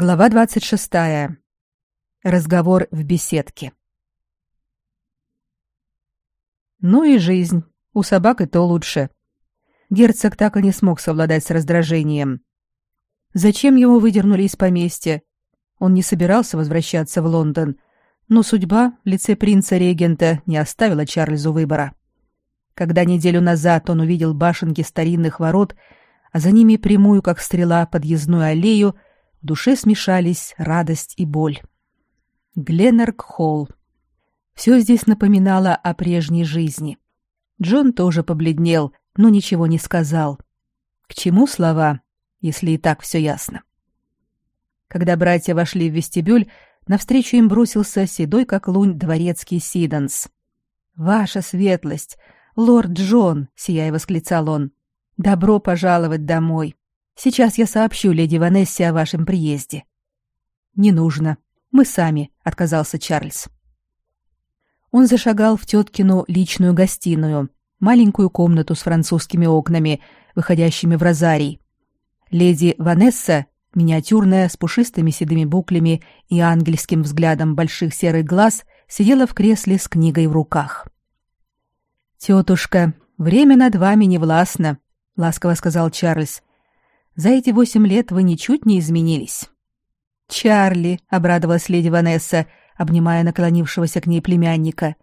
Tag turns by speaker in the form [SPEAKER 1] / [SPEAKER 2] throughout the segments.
[SPEAKER 1] Глава 26. Разговор в беседке. Ну и жизнь. У собак и то лучше. Герцог так и не смог совладать с раздражением. Зачем его выдернули из поместья? Он не собирался возвращаться в Лондон, но судьба в лице принца-регента не оставила Чарльзу выбора. Когда неделю назад он увидел башенки старинных ворот, а за ними прямую, как стрела, подъездную аллею, в душе смешались радость и боль. Гленнерк-холл. Все здесь напоминало о прежней жизни. Джон тоже побледнел, но ничего не сказал. К чему слова, если и так все ясно? Когда братья вошли в вестибюль, навстречу им бросился седой как лунь дворецкий Сиденс. «Ваша светлость! Лорд Джон!» — сияя восклицал он. «Добро пожаловать домой! Сейчас я сообщу леди Ванессе о вашем приезде. Не нужно. Мы сами, отказался Чарльз. Он зашагал в теткину личную гостиную, маленькую комнату с французскими окнами, выходящими в розарий. Леди Ванесса, миниатюрная, с пушистыми седыми буклями и ангельским взглядом больших серых глаз, сидела в кресле с книгой в руках. «Тетушка, время над вами не властно», — ласково сказал Чарльз. За эти восемь лет вы ничуть не изменились. Чарли, обрадовалась леди Ванесса, обнимая наклонившегося к ней племянника.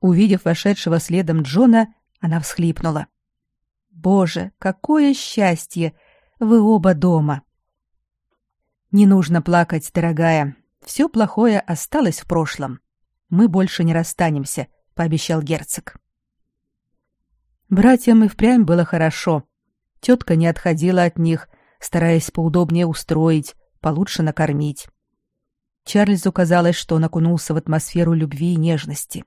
[SPEAKER 1] Увидев вошедшего следом Джона, она всхлипнула. Боже, какое счастье! Вы оба дома. Не нужно плакать, дорогая. Все плохое осталось в прошлом. Мы больше не расстанемся, пообещал герцог. Братьям и впрямь было хорошо. Тетка не отходила от них, стараясь поудобнее устроить, получше накормить. Чарльзу казалось, что он окунулся в атмосферу любви и нежности.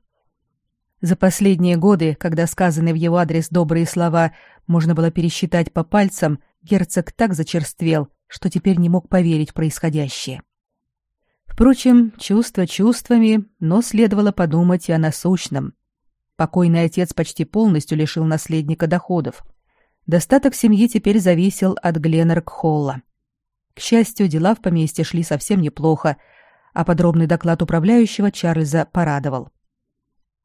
[SPEAKER 1] За последние годы, когда сказанные в его адрес добрые слова можно было пересчитать по пальцам, герцог так зачерствел, что теперь не мог поверить в происходящее. Впрочем, чувства чувствами, но следовало подумать и о насущном. Покойный отец почти полностью лишил наследника доходов. Достаток семьи теперь зависел от Гленнерк-Холла. К счастью, дела в поместье шли совсем неплохо, а подробный доклад управляющего Чарльза порадовал.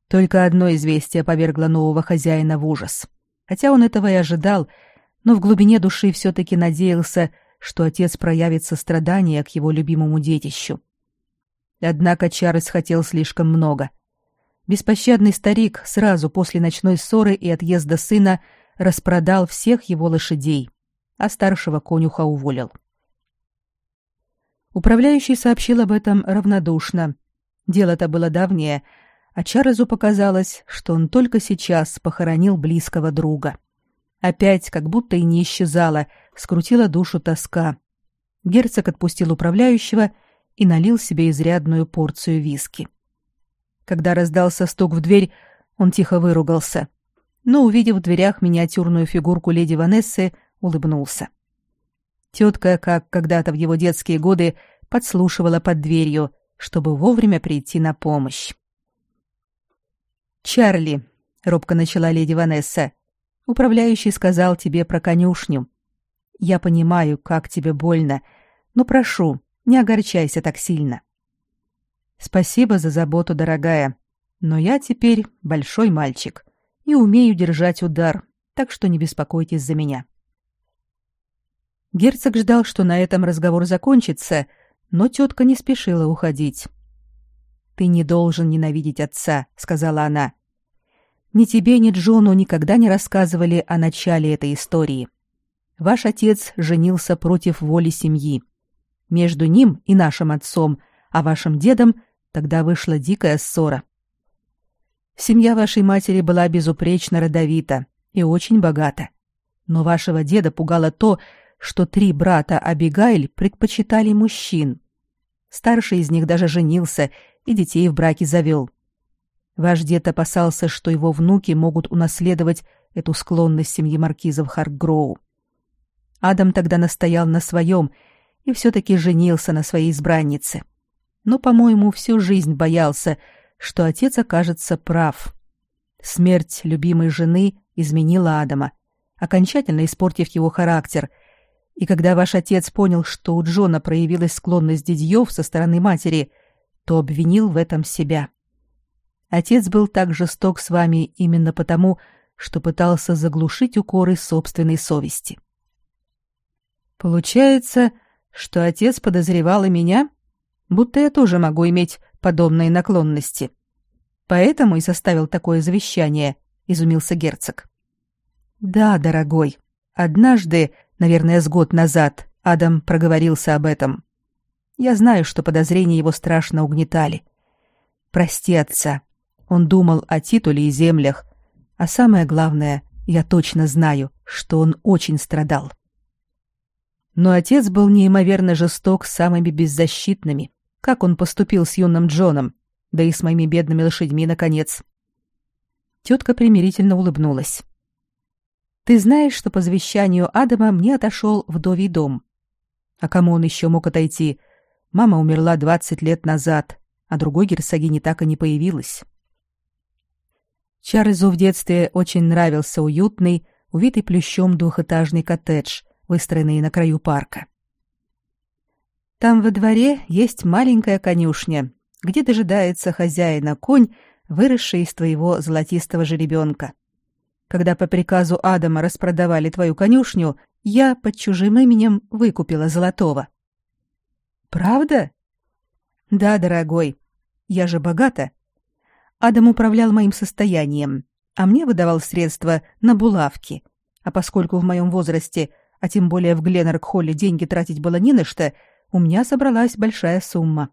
[SPEAKER 1] Только одно известие повергло нового хозяина в ужас. Хотя он этого и ожидал, но в глубине души все-таки надеялся, что отец проявит сострадание к его любимому детищу. Однако Чарльз хотел слишком много. Беспощадный старик сразу после ночной ссоры и отъезда сына – распродал всех его лошадей, а старшего конюха уволил. Управляющий сообщил об этом равнодушно. Дело-то было давнее, а Чарльзу показалось, что он только сейчас похоронил близкого друга. Опять, как будто и не исчезала, скрутила душу тоска. Герцог отпустил управляющего и налил себе изрядную порцию виски. Когда раздался стук в дверь, он тихо выругался но, увидев в дверях миниатюрную фигурку леди Ванессы, улыбнулся. Тетка, как когда-то в его детские годы, подслушивала под дверью, чтобы вовремя прийти на помощь. «Чарли», — робко начала леди Ванесса, — «управляющий сказал тебе про конюшню. Я понимаю, как тебе больно, но прошу, не огорчайся так сильно». «Спасибо за заботу, дорогая, но я теперь большой мальчик и умею держать удар, так что не беспокойтесь за меня. Герцог ждал, что на этом разговор закончится, но тетка не спешила уходить. «Ты не должен ненавидеть отца», — сказала она. «Ни тебе, ни Джону никогда не рассказывали о начале этой истории. Ваш отец женился против воли семьи. Между ним и нашим отцом, а вашим дедом тогда вышла дикая ссора. Семья вашей матери была безупречно родовита и очень богата. Но вашего деда пугало то, что три брата Абигайль предпочитали мужчин. Старший из них даже женился и детей в браке завел. Ваш дед опасался, что его внуки могут унаследовать эту склонность семьи маркизов Харкгроу. Адам тогда настоял на своем и все-таки женился на своей избраннице. Но, по-моему, всю жизнь боялся, что отец окажется прав. Смерть любимой жены изменила Адама, окончательно испортив его характер, И когда ваш отец понял, что у Джона проявилась склонность дядьёв со стороны матери, то обвинил в этом себя. Отец был так жесток с вами именно потому, что пытался заглушить укоры собственной совести. Получается, что отец подозревал и меня, будто я тоже могу иметь подобные наклонности. Поэтому и составил такое завещание, изумился герцог. Да, дорогой. Однажды, наверное, с год назад, Адам проговорился об этом. Я знаю, что подозрения его страшно угнетали. Прости отца. Он думал о титуле и землях, а самое главное, я точно знаю, что он очень страдал. Но отец был неимоверно жесток с самыми беззащитными. Как он поступил с юным Джоном, да и с моими бедными лошадьми, наконец. Тетка примирительно улыбнулась. Ты знаешь, что по завещанию Адама мне отошел вдовий дом. А кому он еще мог отойти? Мама умерла двадцать лет назад, а другой герцогини так и не появилась. Чарльзу в детстве очень нравился уютный, увитый плющом двухэтажный коттедж, выстроенный на краю парка. Там во дворе есть маленькая конюшня, где дожидается хозяина конь, выросший из твоего золотистого жеребенка. Когда по приказу Адама распродавали твою конюшню, я под чужим именем выкупила золотого. Правда? Да, дорогой. Я же богата. Адам управлял моим состоянием, а мне выдавал средства на булавки. А поскольку в моем возрасте, а тем более в Гленнерк-холле деньги тратить было не на что, у меня собралась большая сумма.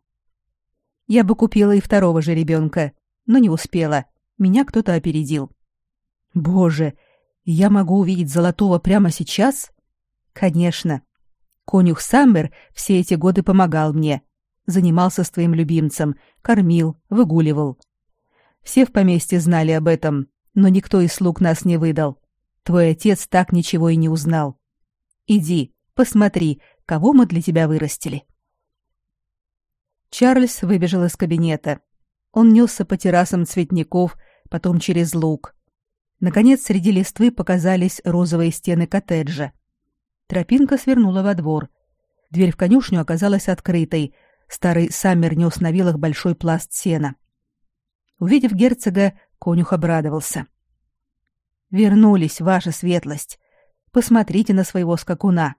[SPEAKER 1] Я бы купила и второго же ребенка, но не успела. Меня кто-то опередил. Боже, я могу увидеть золотого прямо сейчас? Конечно. Конюх Саммер все эти годы помогал мне. Занимался с твоим любимцем, кормил, выгуливал. Все в поместье знали об этом, но никто из слуг нас не выдал. Твой отец так ничего и не узнал. Иди, посмотри, кого мы для тебя вырастили. Чарльз выбежал из кабинета. Он несся по террасам цветников, потом через луг. Наконец, среди листвы показались розовые стены коттеджа. Тропинка свернула во двор. Дверь в конюшню оказалась открытой. Старый Саммер нес на вилах большой пласт сена. Увидев герцога, конюх обрадовался. «Вернулись, ваша светлость. Посмотрите на своего скакуна».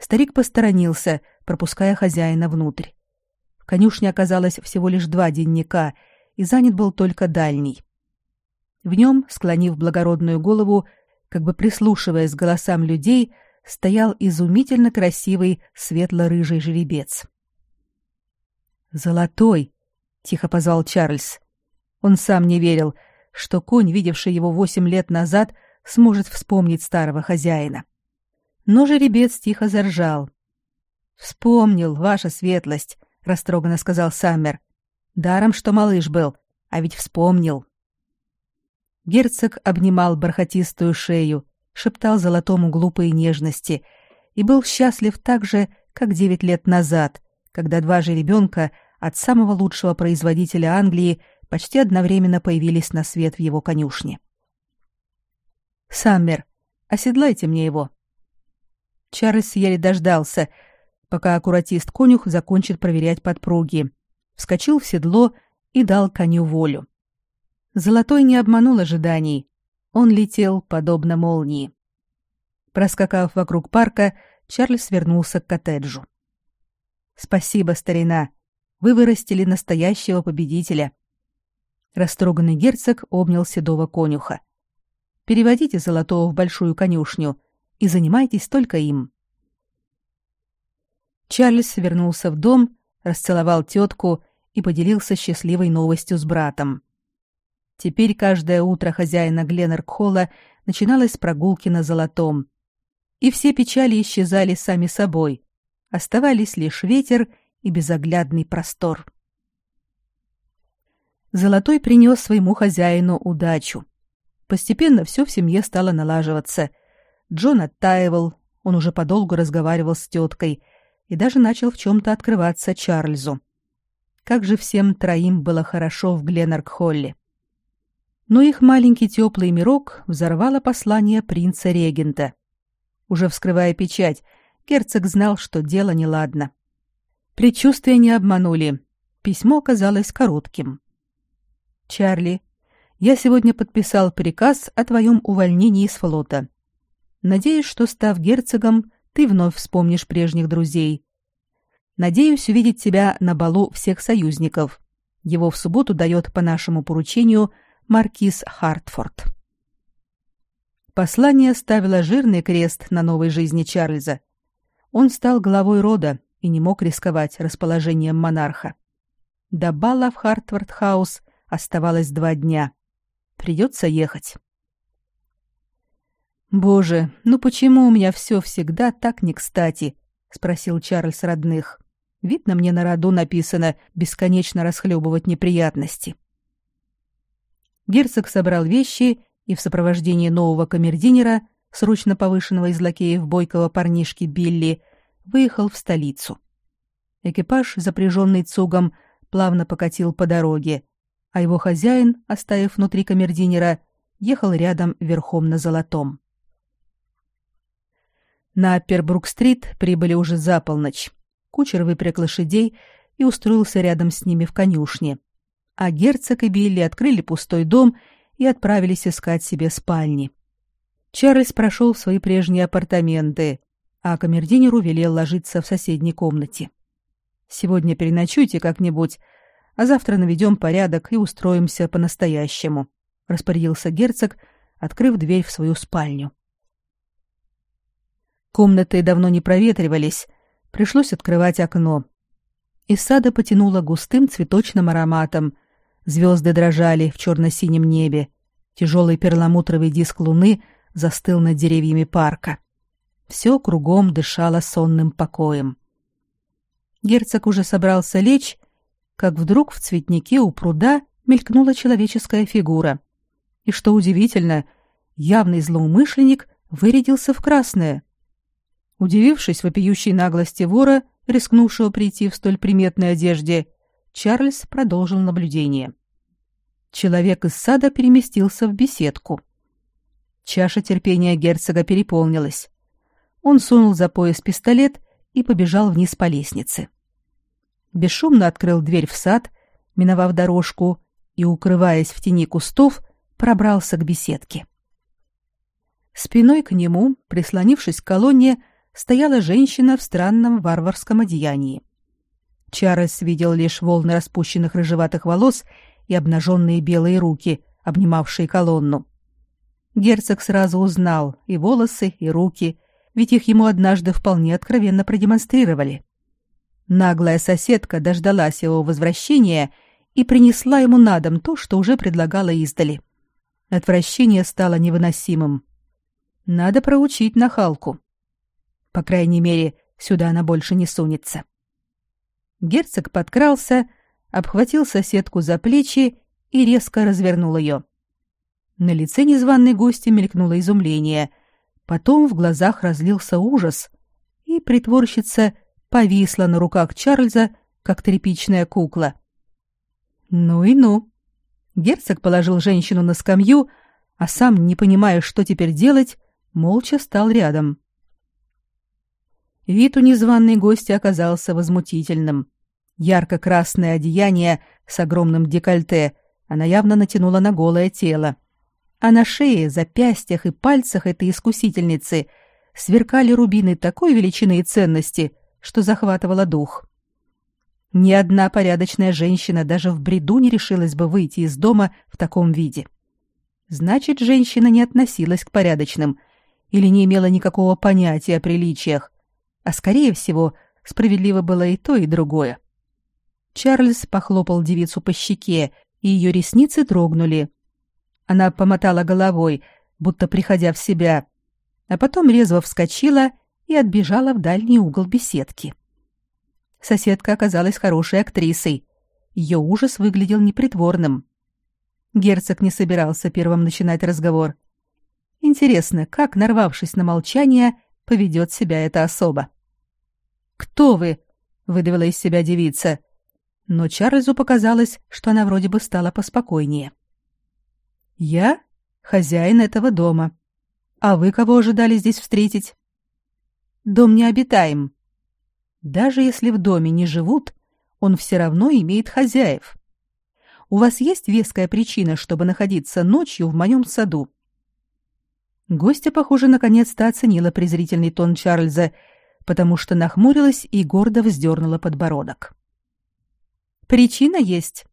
[SPEAKER 1] Старик посторонился, пропуская хозяина внутрь. В конюшне оказалось всего лишь два денника, и занят был только дальний. В нем, склонив благородную голову, как бы прислушиваясь к голосам людей, стоял изумительно красивый светло-рыжий жеребец. «Золотой!» — тихо позвал Чарльз. Он сам не верил, что конь, видевший его восемь лет назад, сможет вспомнить старого хозяина. Но жеребец тихо заржал. «Вспомнил, ваша светлость», — растроганно сказал Саммер. «Даром, что малыш был, а ведь вспомнил». Герцог обнимал бархатистую шею, шептал золотому глупые нежности и был счастлив так же, как девять лет назад, когда два же ребенка от самого лучшего производителя Англии почти одновременно появились на свет в его конюшне. «Саммер, оседлайте мне его». Чарльз еле дождался, пока аккуратист-конюх закончит проверять подпруги, вскочил в седло и дал коню волю. Золотой не обманул ожиданий. Он летел, подобно молнии. Проскакав вокруг парка, Чарльз вернулся к коттеджу. «Спасибо, старина. Вы вырастили настоящего победителя. Растроганный герцог обнял седого конюха. Переводите золотого в большую конюшню и занимайтесь только им. Чарльз вернулся в дом, расцеловал тетку и поделился счастливой новостью с братом. Теперь каждое утро хозяина Гленнеркхолла начиналось с прогулки на золотом. И все печали исчезали сами собой. Оставались лишь ветер и безоглядный простор. Золотой принес своему хозяину удачу. Постепенно все в семье стало налаживаться. Джон оттаивал, он уже подолгу разговаривал с теткой и даже начал в чем-то открываться Чарльзу. Как же всем троим было хорошо в Гленнерк-холле. Но их маленький теплый мирок взорвало послание принца-регента. Уже вскрывая печать, герцог знал, что дело неладно. Предчувствия не обманули. Письмо оказалось коротким. «Чарли, я сегодня подписал приказ о твоем увольнении из флота. Надеюсь, что, став герцогом, ты вновь вспомнишь прежних друзей. Надеюсь увидеть тебя на балу всех союзников. Его в субботу дает по нашему поручению маркиз Хартфорд. Послание ставило жирный крест на новой жизни Чарльза. Он стал главой рода и не мог рисковать расположением монарха. До бала в Хартфорд-хаус оставалось два дня. Придется ехать. «Боже, ну почему у меня все всегда так некстати?» — спросил Чарльз родных. «Видно, мне на роду написано бесконечно расхлебывать неприятности». Герцог собрал вещи и в сопровождении нового камердинера, срочно повышенного из лакеев бойкого парнишки Билли, выехал в столицу. Экипаж, запряженный цугом, плавно покатил по дороге, а его хозяин, оставив внутри камердинера, ехал рядом верхом на золотом. На Пербрук-стрит прибыли уже за полночь. Кучер выпряг лошадей и устроился рядом с ними в конюшне. А герцог и Билли открыли пустой дом и отправились искать себе спальни. Чарльз прошел в свои прежние апартаменты, а камердинеру велел ложиться в соседней комнате. «Сегодня переночуйте как-нибудь, а завтра наведем порядок и устроимся по-настоящему», — распорядился герцог, открыв дверь в свою спальню. Комнаты давно не проветривались, пришлось открывать окно. Из сада потянуло густым цветочным ароматом. Звезды дрожали в черно-синем небе. Тяжелый перламутровый диск луны застыл над деревьями парка. Все кругом дышало сонным покоем. Герцог уже собрался лечь, как вдруг в цветнике у пруда мелькнула человеческая фигура. И что удивительно, явный злоумышленник вырядился в красное. Удивившись вопиющей наглости вора, рискнувшего прийти в столь приметной одежде, Чарльз продолжил наблюдение. Человек из сада переместился в беседку. Чаша терпения герцога переполнилась. Он сунул за пояс пистолет и побежал вниз по лестнице. Бесшумно открыл дверь в сад, миновав дорожку и, укрываясь в тени кустов, пробрался к беседке. Спиной к нему, прислонившись к колонне, стояла женщина в странном варварском одеянии. Чарльз видел лишь волны распущенных рыжеватых волос и обнаженные белые руки, обнимавшие колонну. Герцог сразу узнал и волосы, и руки, ведь их ему однажды вполне откровенно продемонстрировали. Наглая соседка дождалась его возвращения и принесла ему на дом то, что уже предлагала издали. Отвращение стало невыносимым. Надо проучить нахалку. По крайней мере, сюда она больше не сунется. Герцог подкрался, обхватил соседку за плечи и резко развернул ее. На лице незваной гости мелькнуло изумление, потом в глазах разлился ужас, и притворщица повисла на руках Чарльза, как тряпичная кукла. Ну и ну. Герцог положил женщину на скамью, а сам, не понимая, что теперь делать, молча стал рядом. Вид у незваной гости оказался возмутительным. Ярко-красное одеяние с огромным декольте она явно натянула на голое тело. А на шее, запястьях и пальцах этой искусительницы сверкали рубины такой величины и ценности, что захватывало дух. Ни одна порядочная женщина даже в бреду не решилась бы выйти из дома в таком виде. Значит, женщина не относилась к порядочным или не имела никакого понятия о приличиях, а скорее всего, справедливо было и то, и другое. Чарльз похлопал девицу по щеке, и ее ресницы дрогнули. Она помотала головой, будто приходя в себя, а потом резво вскочила и отбежала в дальний угол беседки. Соседка оказалась хорошей актрисой. Ее ужас выглядел непритворным. Герцог не собирался первым начинать разговор. Интересно, как, нарвавшись на молчание, поведет себя эта особа. «Кто вы?» — выдавила из себя девица. Но Чарльзу показалось, что она вроде бы стала поспокойнее. «Я? Хозяин этого дома. А вы кого ожидали здесь встретить?» Дом необитаем. Даже если в доме не живут, он все равно имеет хозяев. У вас есть веская причина, чтобы находиться ночью в моем саду?» Гостья, похоже, наконец-то оценила презрительный тон Чарльза, потому что нахмурилась и гордо вздернула подбородок. «Причина есть.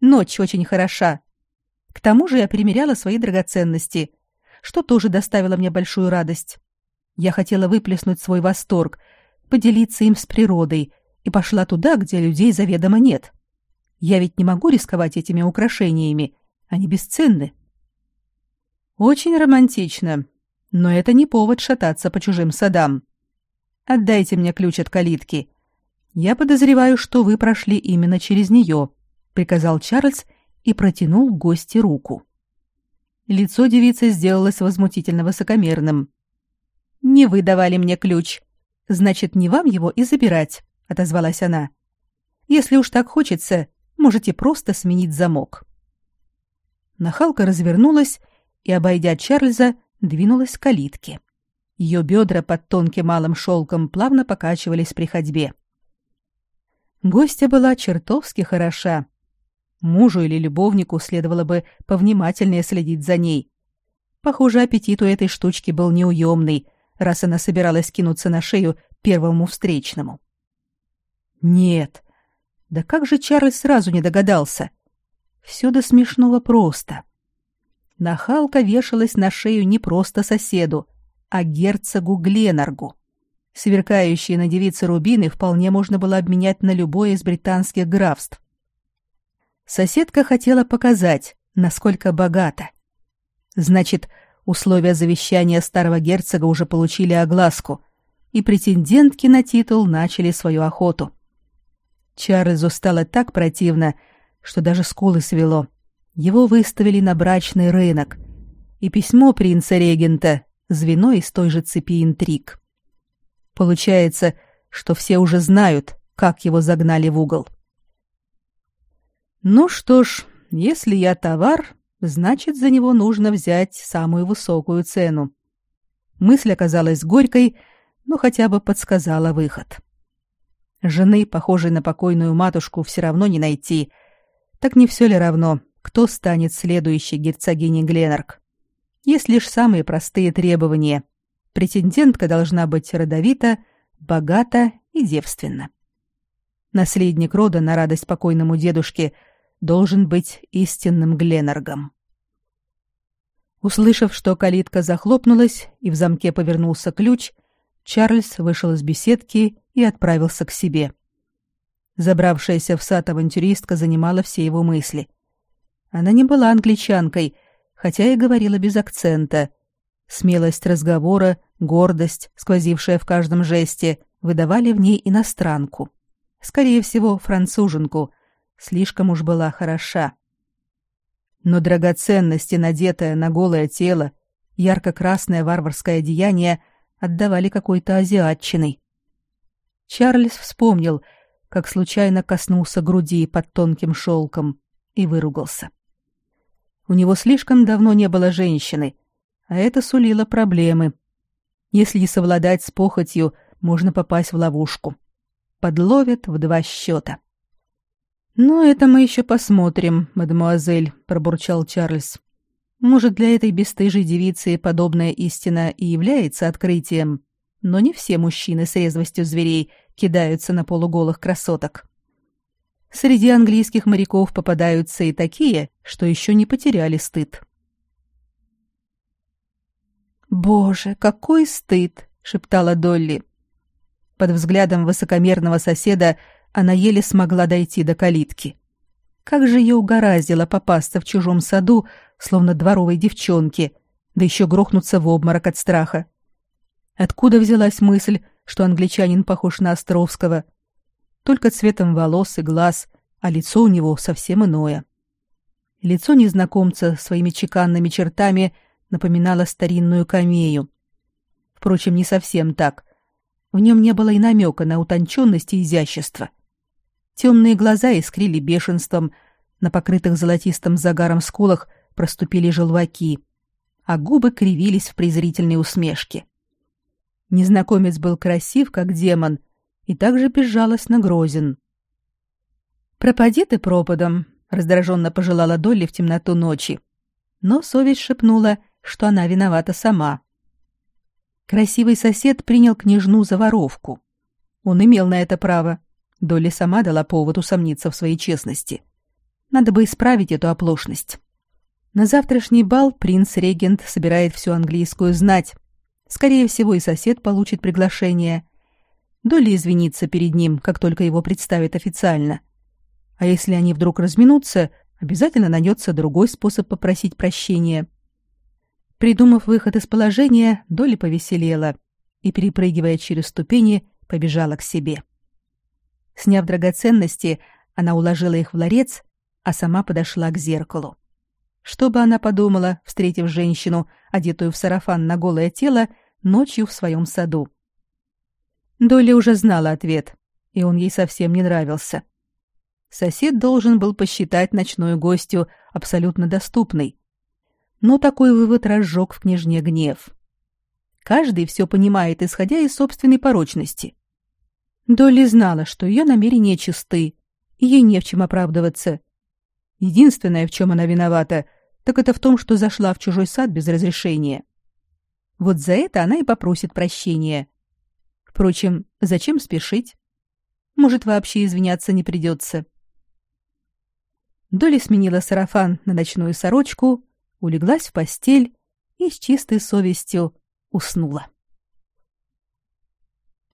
[SPEAKER 1] Ночь очень хороша. К тому же я примеряла свои драгоценности, что тоже доставило мне большую радость. Я хотела выплеснуть свой восторг, поделиться им с природой и пошла туда, где людей заведомо нет. Я ведь не могу рисковать этими украшениями, они бесценны. Очень романтично, но это не повод шататься по чужим садам. Отдайте мне ключ от калитки. Я подозреваю, что вы прошли именно через нее, приказал Чарльз и протянул гости руку. Лицо девицы сделалось возмутительно высокомерным. Не вы давали мне ключ, значит, не вам его и забирать, отозвалась она. Если уж так хочется, можете просто сменить замок. Нахалка развернулась и, обойдя Чарльза, двинулась к калитке. Ее бедра под тонким малым шелком плавно покачивались при ходьбе. Гостья была чертовски хороша. Мужу или любовнику следовало бы повнимательнее следить за ней. Похоже, аппетит у этой штучки был неуемный, раз она собиралась кинуться на шею первому встречному. Нет. Да как же Чарльз сразу не догадался? Все до смешного просто. Нахалка вешалась на шею не просто соседу, а герцогу Гленаргу. Сверкающие на девице рубины вполне можно было обменять на любое из британских графств. Соседка хотела показать, насколько богата. Значит, условия завещания старого герцога уже получили огласку, и претендентки на титул начали свою охоту. Чарльзу стало так противно, что даже скулы свело. Его выставили на брачный рынок, и письмо принца-регента — звено из той же цепи интриг. Получается, что все уже знают, как его загнали в угол. Ну что ж, если я товар, значит, за него нужно взять самую высокую цену. Мысль оказалась горькой, но хотя бы подсказала выход. Жены, похожей на покойную матушку, все равно не найти. Так не все ли равно, кто станет следующей герцогиней Гленарк. Есть лишь самые простые требования. Претендентка должна быть родовита, богата и девственна. Наследник рода на радость покойному дедушке должен быть истинным Гленаргом. Услышав, что калитка захлопнулась и в замке повернулся ключ, Чарльз вышел из беседки и отправился к себе. Забравшаяся в сад авантюристка занимала все его мысли. Она не была англичанкой, хотя и говорила без акцента. Смелость разговора, гордость, сквозившая в каждом жесте, выдавали в ней иностранку. Скорее всего, француженку. Слишком уж была хороша. Но драгоценности, надетое на голое тело, ярко-красное варварское одеяние отдавали какой-то азиатчиной. Чарльз вспомнил, как случайно коснулся груди под тонким шелком и выругался. У него слишком давно не было женщины, а это сулило проблемы. Если не совладать с похотью, можно попасть в ловушку. Подловят в два счета. «Но это мы еще посмотрим, мадемуазель», — пробурчал Чарльз. «Может, для этой бесстыжей девицы подобная истина и является открытием, но не все мужчины с резвостью зверей кидаются на полуголых красоток». Среди английских моряков попадаются и такие, что еще не потеряли стыд. «Боже, какой стыд!» — шептала Долли. Под взглядом высокомерного соседа она еле смогла дойти до калитки. Как же ее угораздило попасться в чужом саду, словно дворовой девчонке, да еще грохнуться в обморок от страха. Откуда взялась мысль, что англичанин похож на Островского? Только цветом волос и глаз, а лицо у него совсем иное. Лицо незнакомца своими чеканными чертами напоминало старинную камею. Впрочем, не совсем так. В нем не было и намека на утонченность и изящество. Темные глаза искрили бешенством, на покрытых золотистым загаром скулах проступили желваки, а губы кривились в презрительной усмешке. Незнакомец был красив, как демон, и также безжалостно грозен. «Пропади ты пропадом», — раздраженно пожелала Долли в темноту ночи. Но совесть шепнула, что она виновата сама. Красивый сосед принял княжну за воровку. Он имел на это право. Долли сама дала повод усомниться в своей честности. Надо бы исправить эту оплошность. На завтрашний бал принц-регент собирает всю английскую знать. Скорее всего, и сосед получит приглашение. Долли извинится перед ним, как только его представят официально. А если они вдруг разминутся, обязательно найдется другой способ попросить прощения. Придумав выход из положения, Долли повеселела и, перепрыгивая через ступени, побежала к себе. Сняв драгоценности, она уложила их в ларец, а сама подошла к зеркалу. Что бы она подумала, встретив женщину, одетую в сарафан на голое тело, ночью в своем саду? Долли уже знала ответ, и он ей совсем не нравился. Сосед должен был посчитать ночную гостью абсолютно доступной. Но такой вывод разжег в княжне гнев. Каждый все понимает, исходя из собственной порочности. Долли знала, что ее намерения чисты, и ей не в чем оправдываться. Единственное, в чем она виновата, так это в том, что зашла в чужой сад без разрешения. Вот за это она и попросит прощения. Впрочем, зачем спешить? Может, вообще извиняться не придется. Долли сменила сарафан на ночную сорочку, улеглась в постель и с чистой совестью уснула.